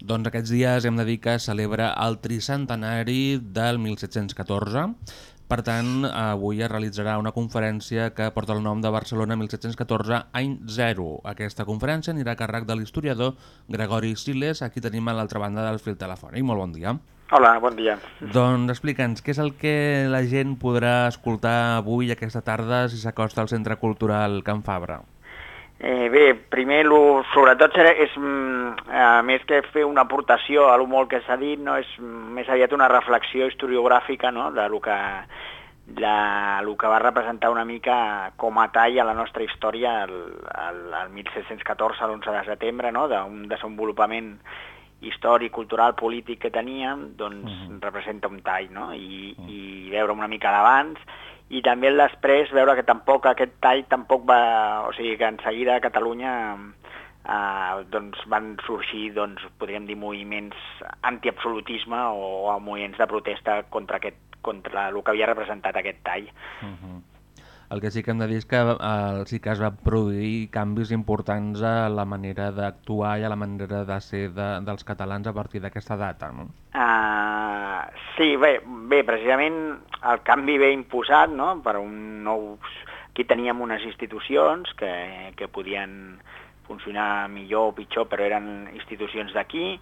Doncs aquests dies hem de dir que celebra el tricentenari del 1714. Per tant, avui es realitzarà una conferència que porta el nom de Barcelona 1714 any 0. Aquesta conferència anirà a càrrec de l'historiador Gregori Siles, aquí tenim a l'altra banda del fil telefònic. Molt bon dia. Hola, bon dia. Doncs explica'ns, què és el que la gent podrà escoltar avui, aquesta tarda, si s'acosta al Centre Cultural Can Fabra? Eh, bé, primer, lo, sobretot, serà, és, mm, eh, més que fer una aportació a lo molt que s'ha dit, no, és més aviat una reflexió historiogràfica no, de lo que, de lo que va representar una mica com a tall a la nostra història el, el, el 1714, l'11 de setembre, no, d'un desenvolupament històric, cultural, polític que teníem, doncs uh -huh. representa un tall, no? I, uh -huh. i veure una mica d'abans, i també el després veure que tampoc aquest tall tampoc va... O sigui, que en seguida a Catalunya eh, doncs van sorgir, doncs, podríem dir, moviments antiabsolutisme o, o moviments de protesta contra, aquest, contra el que havia representat aquest tall. Uh -huh. El que sí que hem de dir és que eh, sí que es van produir canvis importants a la manera d'actuar i a la manera de ser de, dels catalans a partir d'aquesta data, no? Uh, sí, bé, bé, precisament el canvi ve imposat no? per un nou... Aquí teníem unes institucions que, que podien funcionar millor o pitjor, però eren institucions d'aquí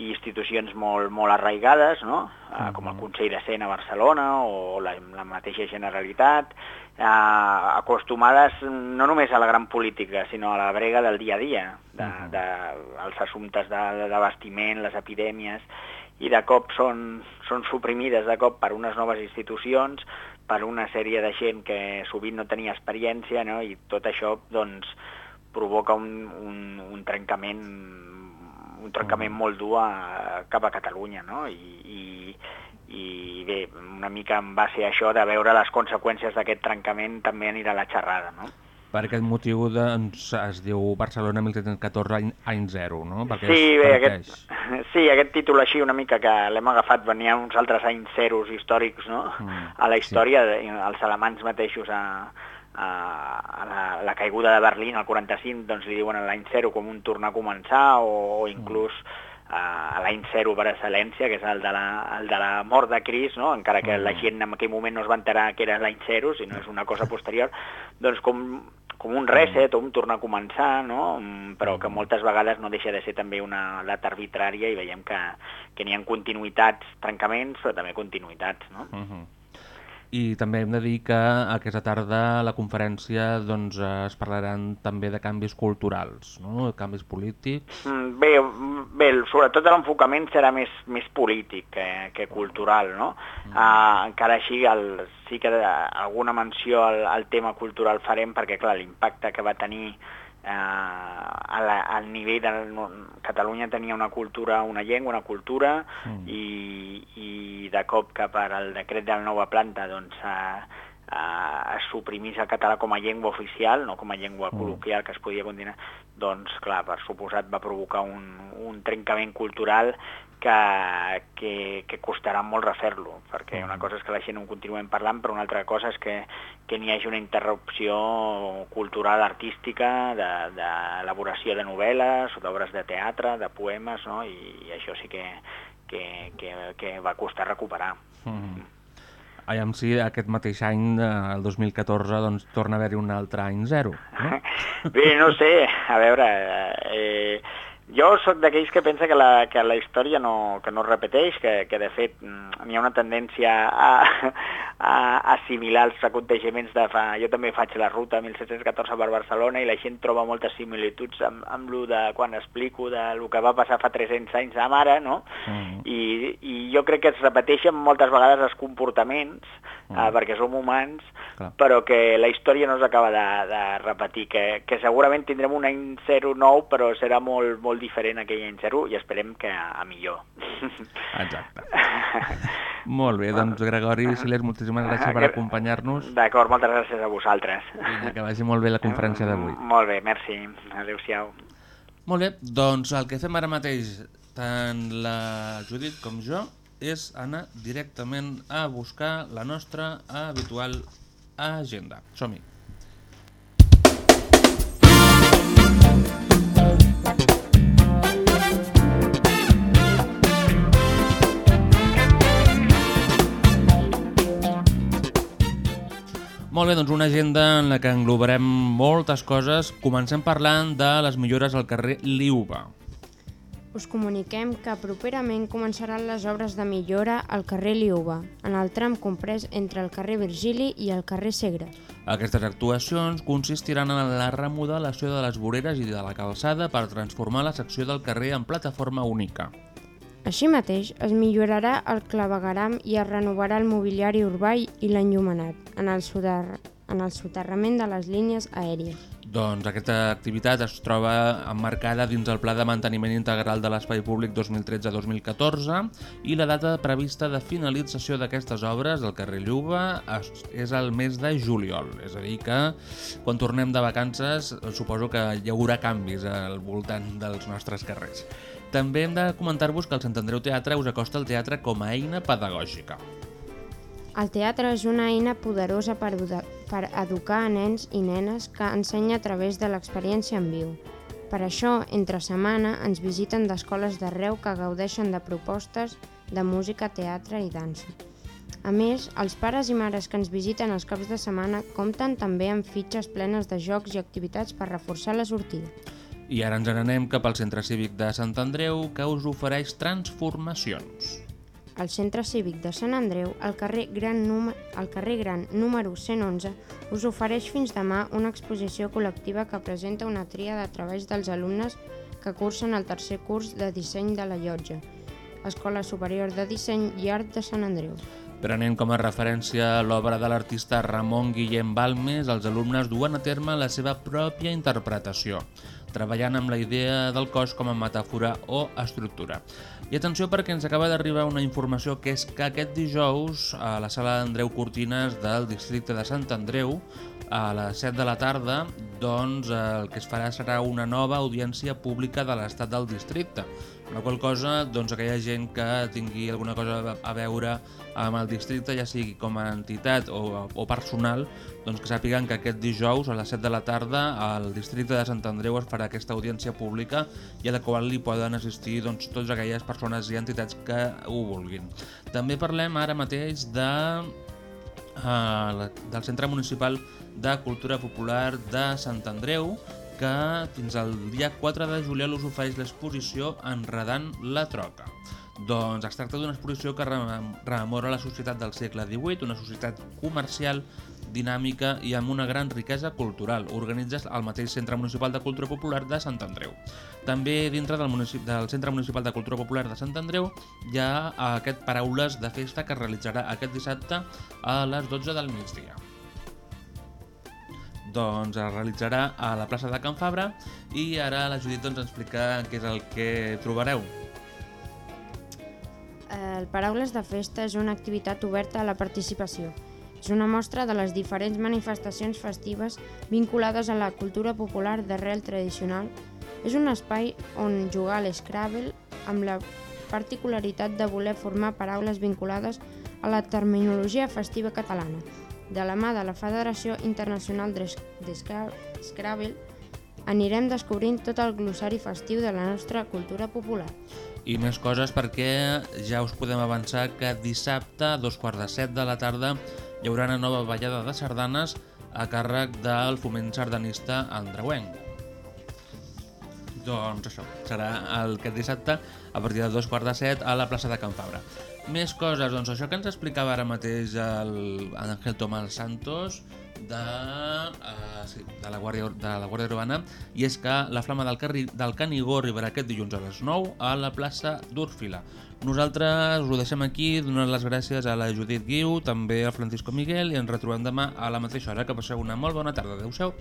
i institucions molt, molt arraigades, no? uh, com el Consell de Cent a Barcelona o la, la mateixa Generalitat, eh, acostumades no només a la gran política, sinó a la brega del dia a dia, de, de, els assumptes de, de vestiment, les epidèmies, i de cop són, són suprimides de cop per unes noves institucions, per una sèrie de gent que sovint no tenia experiència, no? i tot això doncs, provoca un, un, un trencament un trencament molt dur a, cap a Catalunya, no? I, i, i bé, una mica en base a això de veure les conseqüències d'aquest trencament també anirà la xerrada, no? Per aquest motiu doncs, es diu Barcelona 1714 any, any zero, no? Perquè sí, bé, aquest, sí, aquest títol així una mica que l'hem agafat, venia uns altres anys zeros històrics no? Mm, a la història, sí. els alemans mateixos a, a, la, la caiguda de Berlín al 45 doncs li diuen l'any zero com un tornar a començar o, o inclús a l'any zero per excel·lència, que és el de, la, el de la mort de Cris, no? encara que la gent en aquell moment no es va enterar que era l'any zero, sinó és una cosa posterior, doncs com, com un reset o un tornar a començar, no? Mm, però que moltes vegades no deixa de ser també una data arbitrària i veiem que, que n'hi ha continuïtats, trencaments, però també continuïtats. No? Uh -huh. I també hem de dir que aquesta tarda a la conferència doncs, es parlaran també de canvis culturals, no? canvis polítics. Mm, Bé, bé sobretot l'enfocament serà més, més polític que, que cultural, no? Mm. Uh, encara així el, sí que alguna menció al, al tema cultural farem perquè, clar, l'impacte que va tenir eh, a la, al nivell de no, Catalunya tenia una cultura, una llengua, una cultura mm. i, i de cop que per al decret de la nova planta doncs eh, eh, es suprimís el català com a llengua oficial, no com a llengua Mm. col·loquial que es podia continuar, doncs clar, per suposat va provocar un, un trencament cultural que, que, que costarà molt refer-lo, perquè una cosa és que la gent ho continuem parlant, però una altra cosa és que, que n'hi hagi una interrupció cultural, artística, d'elaboració de, de novel·les, o d'obres de teatre, de poemes, no? I, i això sí que, que, que, que va costar recuperar. Mm. Aviam si aquest mateix any, eh, el 2014, doncs, torna a haver-hi un altre any zero. No? Bé, no sé, a veure, eh, Jo sóc d'aquells que pensa que la, que la història no, que no es repeteix, que, que de fet mm, hi ha una tendència a, a assimilar els aconteixements de fa... Jo també faig la ruta 1714 per Barcelona i la gent troba moltes similituds amb, amb lo de quan explico de lo que va passar fa 300 anys amb ara, no? Mm. I, I jo crec que es repeteixen moltes vegades els comportaments, eh, perquè som humans, Clar. però que la història no s'acaba de, de repetir, que, que segurament tindrem un any 0 nou, però serà molt, molt diferent aquell any 0 i esperem que a, a millor. Exacte. Molt bé, doncs Gregori Silés, moltíssimes gràcies per acompanyar-nos D'acord, moltes gràcies a vosaltres. i que vagi molt bé la conferència d'avui. Molt bé, merci. Adéu-siau. Molt bé, doncs el que fem ara mateix, tant la Judit com jo, és anar directament a buscar la nostra habitual agenda. Som-hi. Molt bé, doncs una agenda en la que englobarem moltes coses. Comencem parlant de les millores al carrer Liuba. Us comuniquem que properament començaran les obres de millora al carrer Liuba, en el tram comprès entre el carrer Virgili i el carrer Segre. Aquestes actuacions consistiran en la remodelació de les voreres i de la calçada per transformar la secció del carrer en plataforma única. Així mateix, es millorarà el clavegaram i es renovarà el mobiliari urbà i l'enllumenat en, el soterr en el soterrament de les línies aèries. Doncs aquesta activitat es troba emmarcada dins el Pla de Manteniment Integral de l'Espai Públic 2013-2014 i la data prevista de finalització d'aquestes obres del carrer Lluva és el mes de juliol. És a dir que quan tornem de vacances suposo que hi haurà canvis al voltant dels nostres carrers. També hem de comentar-vos que el Sant Andreu Teatre us acosta el teatre com a eina pedagògica. El teatre és una eina poderosa per, per educar a nens i nenes que ensenya a través de l'experiència en viu. Per això, entre setmana, ens visiten d'escoles d'arreu que gaudeixen de propostes de música, teatre i dansa. A més, els pares i mares que ens visiten els caps de setmana compten també amb fitxes plenes de jocs i activitats per reforçar la sortida. I ara ens n'anem cap al Centre Cívic de Sant Andreu, que us ofereix transformacions. Al Centre Cívic de Sant Andreu, al carrer Gran, al carrer Gran número 111, us ofereix fins demà una exposició col·lectiva que presenta una tria de treballs dels alumnes que cursen el tercer curs de disseny de la llotja, Escola Superior de Disseny i Art de Sant Andreu. Prenent com a referència l'obra de l'artista Ramon Guillem Balmes, els alumnes duen a terme la seva pròpia interpretació, treballant amb la idea del cos com a metàfora o estructura. I atenció perquè ens acaba d'arribar una informació que és que aquest dijous a la sala d'Andreu Cortines del districte de Sant Andreu a les 7 de la tarda doncs el que es farà serà una nova audiència pública de l'estat del districte. La qual cosa, doncs aquella gent que tingui alguna cosa a veure amb el districte, ja sigui com a entitat o, o personal, doncs que sàpiguen que aquest dijous a les 7 de la tarda al districte de Sant Andreu es farà aquesta audiència pública i a la qual li poden assistir doncs, totes aquelles persones i entitats que ho vulguin. També parlem ara mateix de eh, del Centre Municipal de Cultura Popular de Sant Andreu, que fins al dia 4 de juliol us ofereix l'exposició Enredant la Troca. Doncs es tracta d'una exposició que rem- rememora la societat del segle XVIII, una societat comercial, dinàmica i amb una gran riquesa cultural. Organitza el mateix Centre Municipal de Cultura Popular de Sant Andreu. També dintre del, municipi, del Centre Municipal de Cultura Popular de Sant Andreu hi ha aquest Paraules de Festa que es realitzarà aquest dissabte a les 12 del migdia doncs es realitzarà a la plaça de Can Fabra i ara la Judit doncs, ens explica què és el que trobareu. El Paraules de Festa és una activitat oberta a la participació. És una mostra de les diferents manifestacions festives vinculades a la cultura popular d'arrel tradicional. És un espai on jugar a l'Scrabble amb la particularitat de voler formar paraules vinculades a la terminologia festiva catalana. De la mà de la Federació Internacional de de Scra- Scrabble anirem descobrint tot el glossari festiu de la nostra cultura popular. I més coses perquè ja us podem avançar que dissabte a dos quarts de set de la tarda hi haurà una nova ballada de sardanes a càrrec del foment sardanista andreuenc. Doncs això, serà el aquest dissabte a partir de dos quarts de set a la plaça de Can Fabra. Més coses, doncs això que ens explicava ara mateix el Ángel Tomás Santos de, uh, sí, de, la Guàrdia, de la Guàrdia Urbana i és que la flama del, carri, del Canigó arribarà aquest dilluns a les 9 a la plaça d'Úrfila. Nosaltres ho deixem aquí donant les gràcies a la Judit Guiu, també al Francisco Miguel i ens retrobem demà a la mateixa hora. Que passeu una molt bona tarda. Adéu-siau.